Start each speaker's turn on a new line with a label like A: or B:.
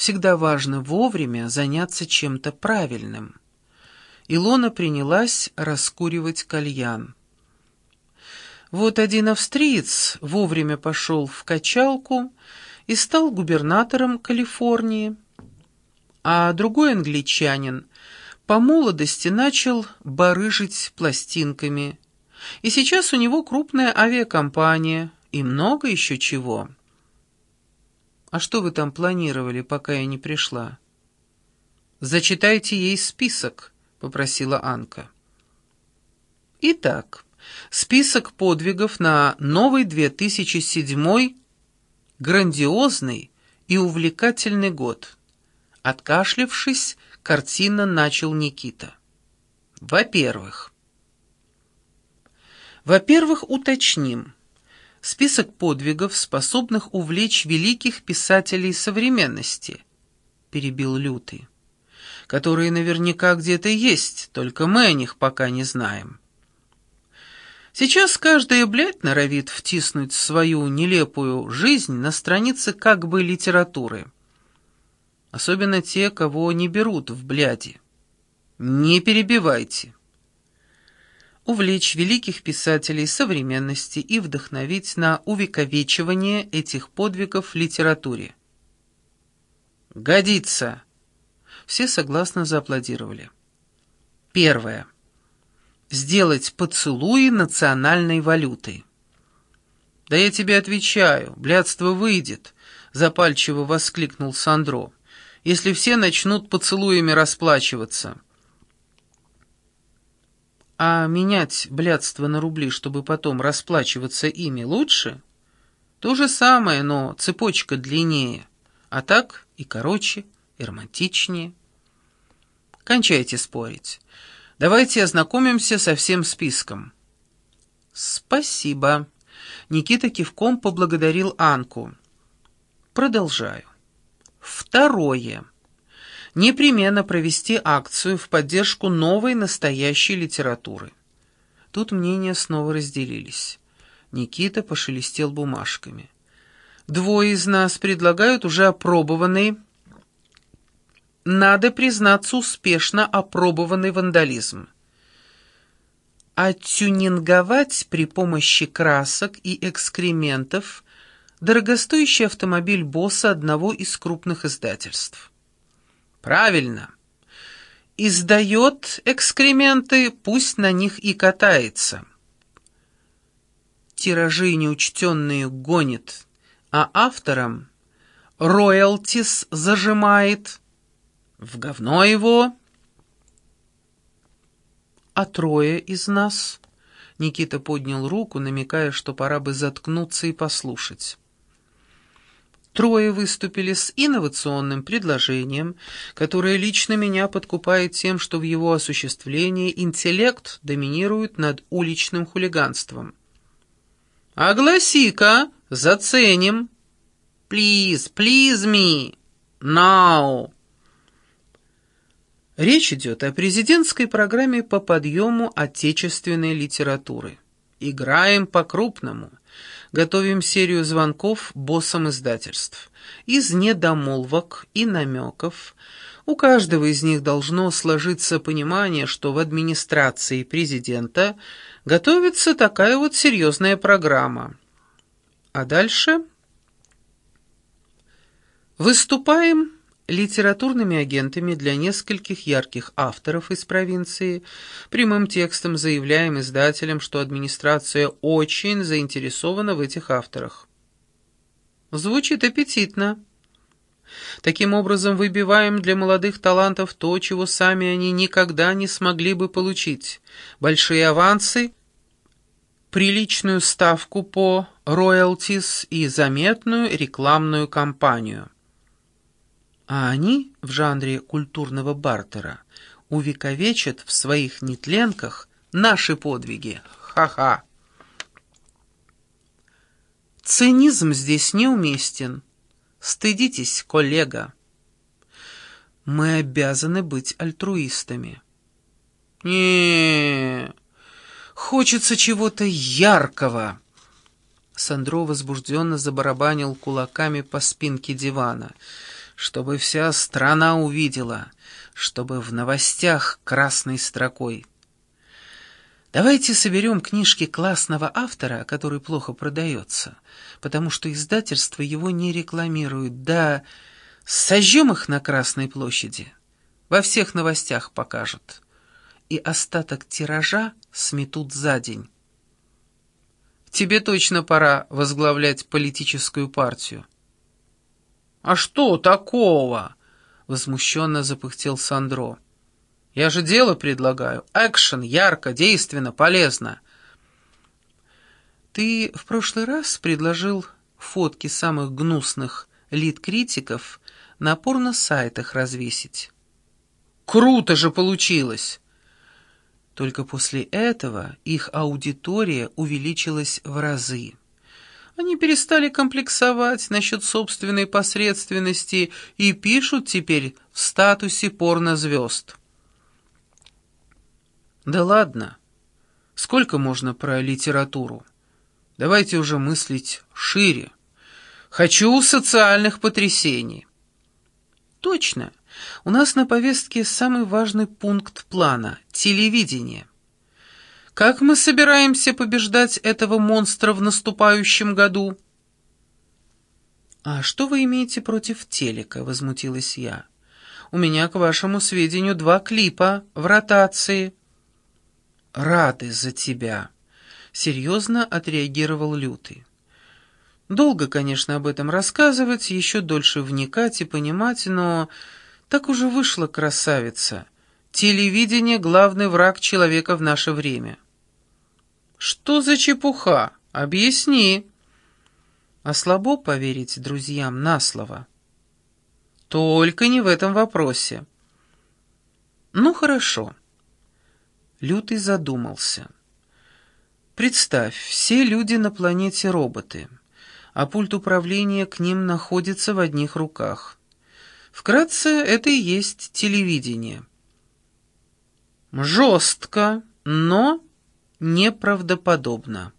A: Всегда важно вовремя заняться чем-то правильным. Илона принялась раскуривать кальян. Вот один австриец вовремя пошел в качалку и стал губернатором Калифорнии, а другой англичанин по молодости начал барыжить пластинками, и сейчас у него крупная авиакомпания и много еще чего. «А что вы там планировали, пока я не пришла?» «Зачитайте ей список», — попросила Анка. «Итак, список подвигов на новый 2007 грандиозный и увлекательный год». Откашлившись, картина начал Никита. «Во-первых...» «Во-первых, уточним» список подвигов, способных увлечь великих писателей современности», — перебил Лютый, «которые наверняка где-то есть, только мы о них пока не знаем». Сейчас каждая блядь норовит втиснуть свою нелепую жизнь на страницы как бы литературы. Особенно те, кого не берут в бляди. Не перебивайте увлечь великих писателей современности и вдохновить на увековечивание этих подвигов в литературе. «Годится!» Все согласно зааплодировали. Первое. Сделать поцелуи национальной валютой. «Да я тебе отвечаю, блядство выйдет», — запальчиво воскликнул Сандро, «если все начнут поцелуями расплачиваться». А менять блядство на рубли, чтобы потом расплачиваться ими, лучше? То же самое, но цепочка длиннее. А так и короче, и романтичнее. Кончайте спорить. Давайте ознакомимся со всем списком. Спасибо. Никита кивком поблагодарил Анку. Продолжаю. Второе непременно провести акцию в поддержку новой настоящей литературы. Тут мнения снова разделились. Никита пошелестел бумажками. Двое из нас предлагают уже опробованный, надо признаться, успешно опробованный вандализм. Оттюнинговать при помощи красок и экскрементов дорогостоящий автомобиль босса одного из крупных издательств. Правильно. Издает экскременты, пусть на них и катается. Тиражи неучтенные гонит, а авторам роялтис зажимает. В говно его. А трое из нас... Никита поднял руку, намекая, что пора бы заткнуться и послушать. Трое выступили с инновационным предложением, которое лично меня подкупает тем, что в его осуществлении интеллект доминирует над уличным хулиганством. «Огласи-ка, заценим!» «Please, please me! Now!» Речь идет о президентской программе по подъему отечественной литературы. Играем по-крупному готовим серию звонков боссам издательств. Из недомолвок и намеков у каждого из них должно сложиться понимание, что в администрации президента готовится такая вот серьезная программа. А дальше выступаем литературными агентами для нескольких ярких авторов из провинции, прямым текстом заявляем издателям, что администрация очень заинтересована в этих авторах. Звучит аппетитно. Таким образом, выбиваем для молодых талантов то, чего сами они никогда не смогли бы получить. Большие авансы, приличную ставку по роялтис и заметную рекламную кампанию а они в жанре культурного бартера увековечат в своих нетленках наши подвиги. Ха-ха! Цинизм здесь неуместен. Стыдитесь, коллега. Мы обязаны быть альтруистами. не хочется чего-то яркого. Сандро возбужденно забарабанил кулаками по спинке дивана — чтобы вся страна увидела, чтобы в новостях красной строкой. Давайте соберем книжки классного автора, который плохо продается, потому что издательство его не рекламирует, да сожжем их на Красной площади, во всех новостях покажут, и остаток тиража сметут за день. Тебе точно пора возглавлять политическую партию. «А что такого?» — возмущенно запыхтел Сандро. «Я же дело предлагаю. Экшен, ярко, действенно, полезно». «Ты в прошлый раз предложил фотки самых гнусных лид-критиков на порно-сайтах развесить». «Круто же получилось!» Только после этого их аудитория увеличилась в разы. Они перестали комплексовать насчет собственной посредственности и пишут теперь в статусе порнозвезд. Да ладно. Сколько можно про литературу? Давайте уже мыслить шире. Хочу социальных потрясений. Точно. У нас на повестке самый важный пункт плана — телевидение. Как мы собираемся побеждать этого монстра в наступающем году?» «А что вы имеете против телека?» — возмутилась я. «У меня, к вашему сведению, два клипа в ротации». «Рады за тебя», — серьезно отреагировал Лютый. «Долго, конечно, об этом рассказывать, еще дольше вникать и понимать, но так уже вышла красавица». Телевидение — главный враг человека в наше время. Что за чепуха? Объясни. А слабо поверить друзьям на слово. Только не в этом вопросе. Ну, хорошо. Лютый задумался. Представь, все люди на планете роботы, а пульт управления к ним находится в одних руках. Вкратце, это и есть телевидение. Жестко, но неправдоподобно.